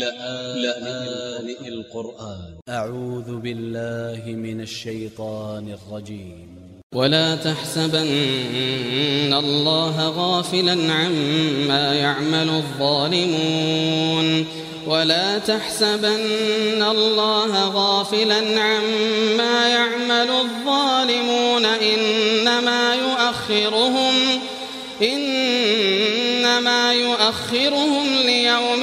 لآن القرآن. أ ع و ذ ب ا ل ل ه من ا ل ش ي ط ا ن ا ل ج ي م ولا تحسبن الله غافلا عما يعمل الظالمون. ولا تحسبن الله غافلا عما يعمل الظالمون. إنما يؤخرهم إنما يؤخرهم ليوم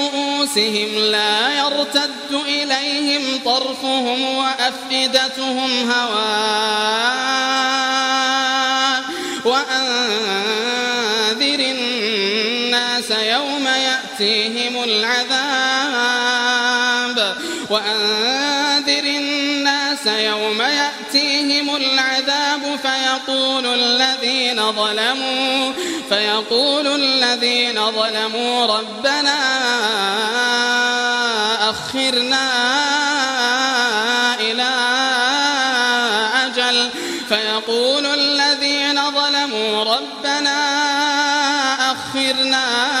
رؤوسهم لا يرتد إليهم طرفهم وأفئدتهم هواء. وأنذر الناس يوم يأتيهم العذاب. وأنذر الناس يوم يأتيهم العذاب فيقول الذين ظلموا فيقول الذين ظلموا ربنا أخرنا إلى أجل. فيقول الذين ظلموا ربنا أخرنا إلى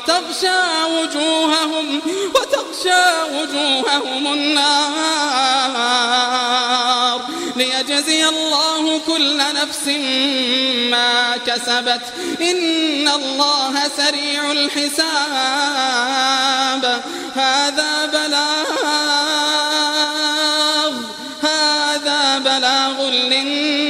وتغشى وجوههم وتغشى وجوههم النار. ليجزي الله كل نفس ما كسبت. إن الله سريع الحساب. هذا بلاغ هذا بلاغ للناس.